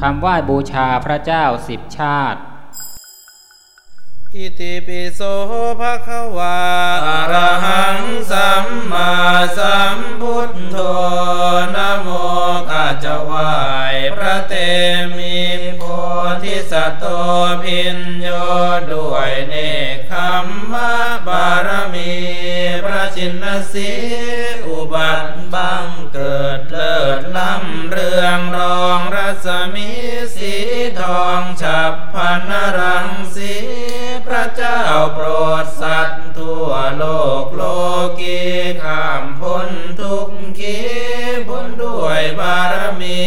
คำไหว้บูชาพระเจ้าสิบชาติ อิติปิโสภะคะวาอะระหังสัมมาสัมพุทโธนะโมข้าจะไหว้พระเตมีโพธิสัตว์โตพินโยด้วยเนคขมมะบารมีพระชินสีอุบัติบังเกิดเลิศล้ำเรืองรองรัศมีสีทองฉับพันนรังสีพระเจ้าโปรดสัตว์ทั่วโลกโลกีข้ามพ้นทุกขีพ้นด้วยบารมี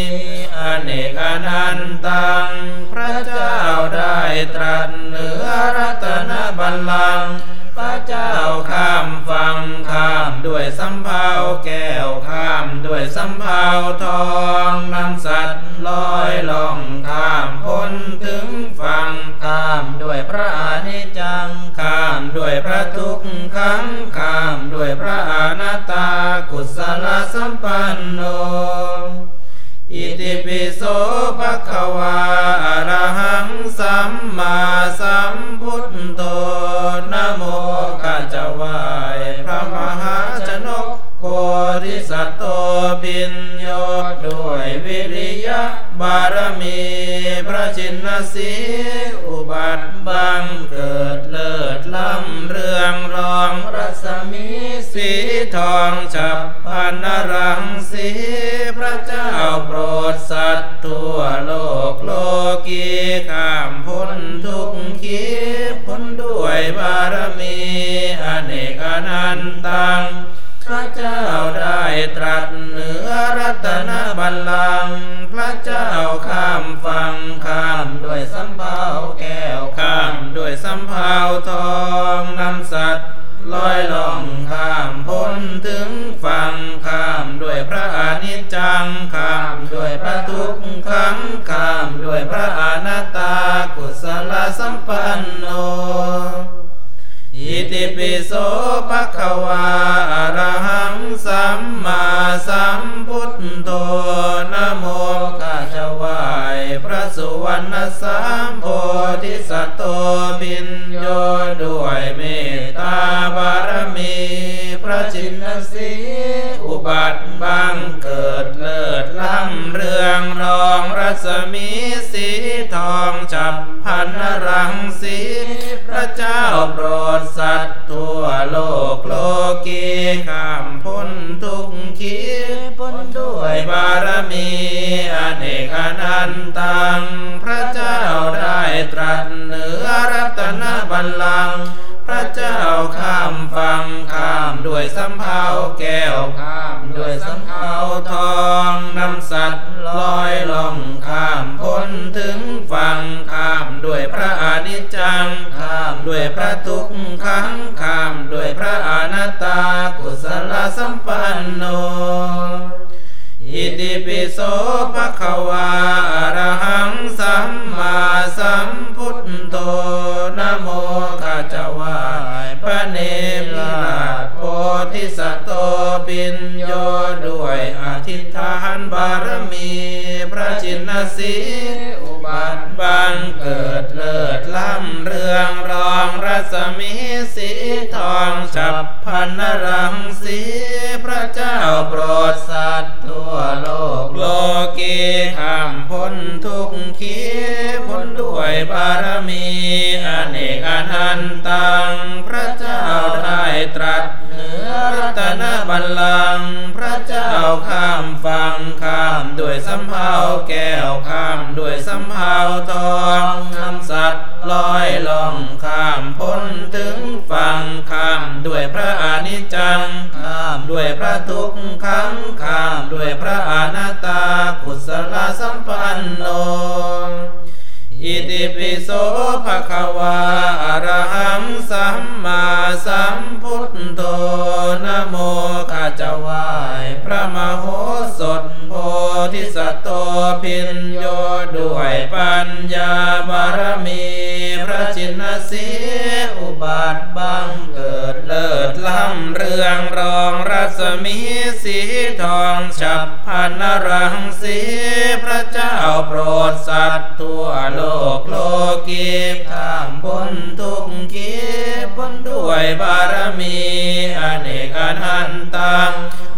อเนกอนันตัง พระเจ้าได้ตรัสเหนือรัตนบัลลังก์ พระเจ้าข้ามฟังข้ามด้วยสำเภาแก้วข้ามด้วยสำเภาทองนำสัตว์ลอยล่องข้ามพ้นถึงฟังข้ามด้วยพระอนิจจังข้ามด้วยพระทุกขังข้ามด้วยพระอนัตตากุศลสัมปันโนอิติปิโสภะคะวาอะระหังสัมมาสัมพุทโธ นรังสีพระเจ้าโปรดสัตว์ทั่วโลกโลกีข้ามพ้นทุกขีพ้นด้วยบารมีอเนกอนันตัง พระเจ้าได้ตรัสเหนือรัตนบัลลังก์พระเจ้าข้ามฟังข้ามด้วยสำเภาแก้วข้ามด้วยสำเภาทองนำสัตว์ลอยล่องข้ามพ้นถึง นิจจังข้ามด้วยพระทุกขังข้ามด้วยพระอนัตตากุศลสัมปันโน อิติปิโสภะคะวาอรหังสัมมาสัมพุทโธนะโมข้าจะไหว้พระสุวรรณสามโพธิสัตว์โตปิญโยด้วยเมตตาบารมี พระชินสีอุบัติบังเกิด ได้ตรัสเหนือรัตนบัลลังก์พระเจ้าข้ามฟังข้ามด้วยสำเภาแก้วข้ามด้วยสำเภาทองนำสัตว์ลอยล่องข้ามพ้นถึงฝั่งข้ามด้วยพระอนิจจังข้ามด้วยพระทุกขังข้ามด้วยพระอนัตตากุศลสัมปันโนอิติปิโสภะค พระชินสีอุบัติบังเกิดเลิศล้ำเรืองรองรัศมีสีทองฉับพันนรังสีพระเจ้าโปรดสัตว์ทั่วโลกโลกีข้ามพ้นทุกขีพ้นด้วยบารมีอเนกอนันตัง พระเจ้าได้ตรัส นือรัตนบัลลังก์พระเจ้าข้ามฟังข้ามด้วยสำเภาแก้วข้ามด้วยสำเภาทองนำสัตว์ลอยล่องข้ามพ้นถึงฝั่งข้ามด้วยพระอนิจจังข้ามด้วยพระทุกขังข้ามด้วยพระอนัตตากุศลสัมปันโน ติปิโสภะคะวาอรหังสัมมาสัมพุทโธนะโมข้าจวายพระมโหสถ พธิสัตว์โตพิญโยด้วยปัญญาบารมี พระจินสีอุบาทบังเกิดเลิศล้ำเรืองรองรัศมีสีทองฉับพันรังสีพระเจ้าโปรดสัตว์ทั่วโลกโลกีข้ามพ้นทุกขีพ้นด้วยบารมีอเนกอนันตัง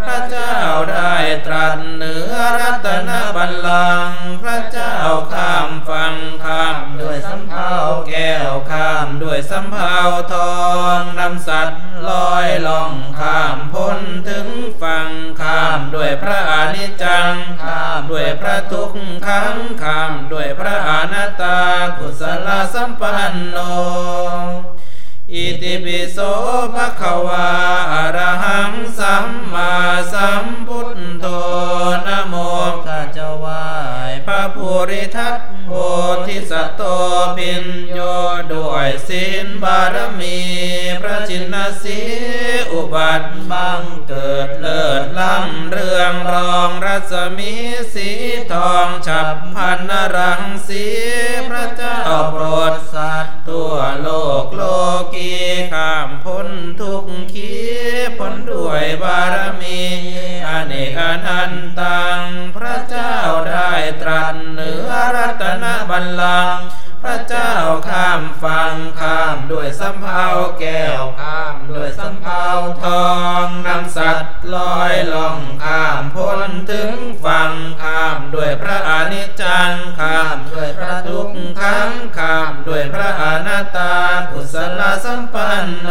พระเจ้าได้ตรัสเหนือรัตนบัลลังก์พระเจ้าข้ามฟังข้ามด้วยสำเภาแก้วข้ามด้วยสำเภาทองนำสัตว์ลอยล่องข้ามพ้นถึงฝั่งข้ามด้วยพระอนิจจังข้ามด้วยพระทุกขังข้ามด้วยพระอนัตตากุศลสัมปันโน อิติปิโสภะคะวาอะระหังสัมมาสัมพุทโธนะโมข้าเจ้าวายพระภูริทัตโพธิสัตโตปิน ศีลบารมี พระจินสีอุบัติบังเกิดเลิศล้ำเรืองรองรัศมีสีทองฉับพันนรังสีพระเจ้าโปรดสัตว์ทั่วโลกโลกีข้ามพ้นทุกขีพ้นด้วยบารมีอเนกอนันตังพระเจ้าได้ตรัสเหนือรัตนบัลลังก์ พระเจ้าข้ามฟังข้ามด้วยสำเภาแก้วข้ามด้วยสำเภาทองนำสัตว์ลอยล่องข้ามพ้นถึงฝั่งข้ามด้วยพระอนิจจังข้ามด้วยพระทุกขังข้ามด้วยพระอนัตตากุศลสัมปันโน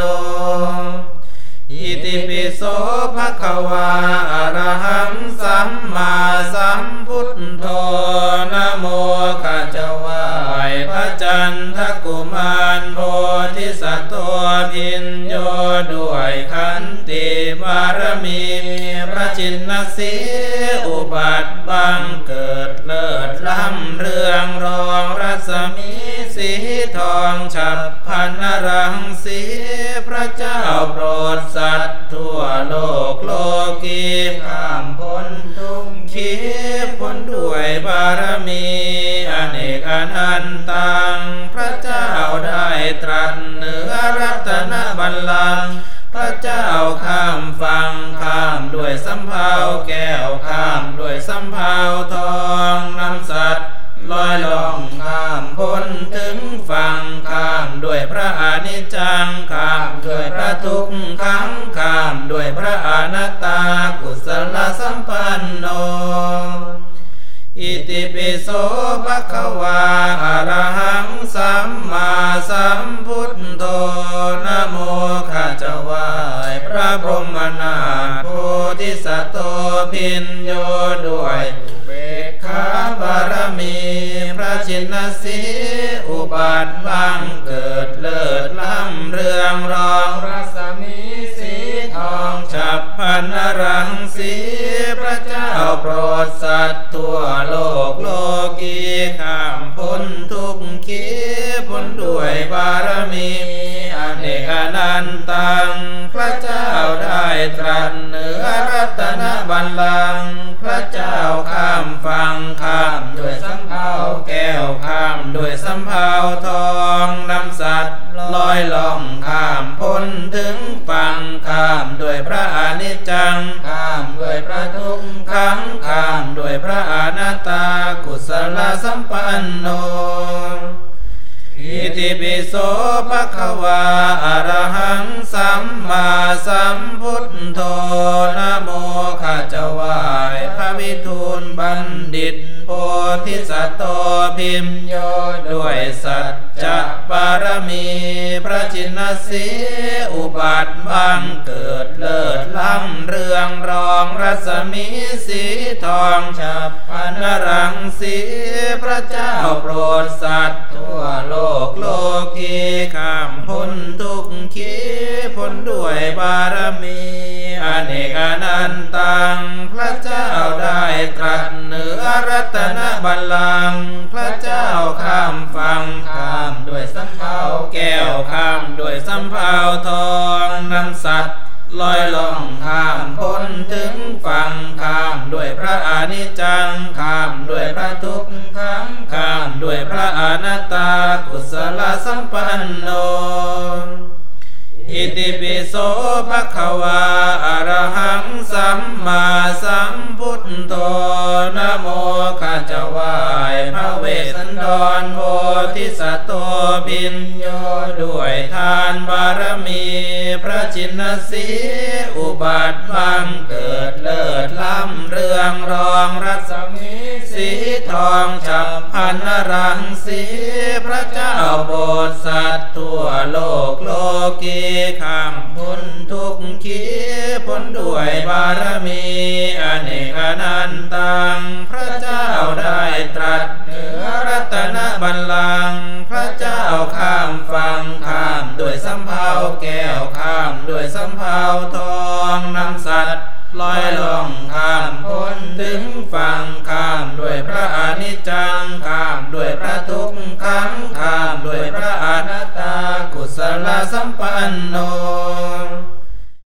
อิติปิโสภะคะวาอะระหังสัมมาสัมพุทโธนะโมข้าเจ้าไหวายพระจันทกุมารโพธิสัตว์ตัวพินโยด้วยขันติบารมีพระจินสีอุบัติบังเกิดเลิศล้ำเรืองรองรัศมีสีทองฉับพันนรังสีพระเจ้าโปรดสัตว์ทั่วโลกโลกีข้ามพ้นทุกขีพ้นด้วยบารมีอเนกอนันตัง พระเจ้าได้ตรัสเหนือรัตนบัลลังก์พระเจ้าข้ามฟังข้ามด้วยสำเภาแก้วข้ามด้วยสำเภาทอง มพุทโธนะโมข้าเจ้าไหวายพระพรหมนาถโพธิสัตว์โตพินโยด้วยเบกขาบารมี พระชินสีอุบัติบังเกิดเลิศล้ำเรืองรองรัศมีสีทองฉับพันนรังสีพระเจ้าโปรดสัตว์ทั่วโลกโลกีข้า นันตัง พระเจ้าได้ตรัสเหนือรัตนบัลลังก์พระเจ้าข้ามฟังข้ามด้วยสำเภาแก้วข้ามด้วยสำเภาทอง อะระหังสัมมาสัมพุ มีสีทองฉับพันรังสีพระเจ้าโปรดสัตว์ทั่วโลกโลกีข้ามพ้นทุกขีพ้นด้วยบารมีอเนกอนันตัง พระเจ้าได้ตรัสเหนือรัตนบัลลังก์พระเจ้าข้า โสภะคะวาอรหังสัมมาสัมพุทโธนโมข้าจะไหวพระเวสสันดรโพธิสัตว์โตบินโยด้วยทานบารมี พระจินสีอุบัติบังเกิดเลิศล้ำเรืองรองรัศมี สีทองฉับพันรังสีพระเจ้าโบสถ์สัตว์ทั่วโลกโลกีข้ามพ้นทุกขีพ้นด้วยบารมีอเนกอนันตัง พระเจ้าได้ตรัสเหนือรัตนบัลลังก์พระเจ้าข้ามฟังข้ามด้วยสำเภาแก้วข้ามด้วยสำเภาทองนำสัต ลอยลงข้ามพ้นถึงฝั่งข้ามด้วยพระอนิจจังข้ามด้วยพระทุกขังข้ามด้วยพระอนัตตากุศลสัมปันโน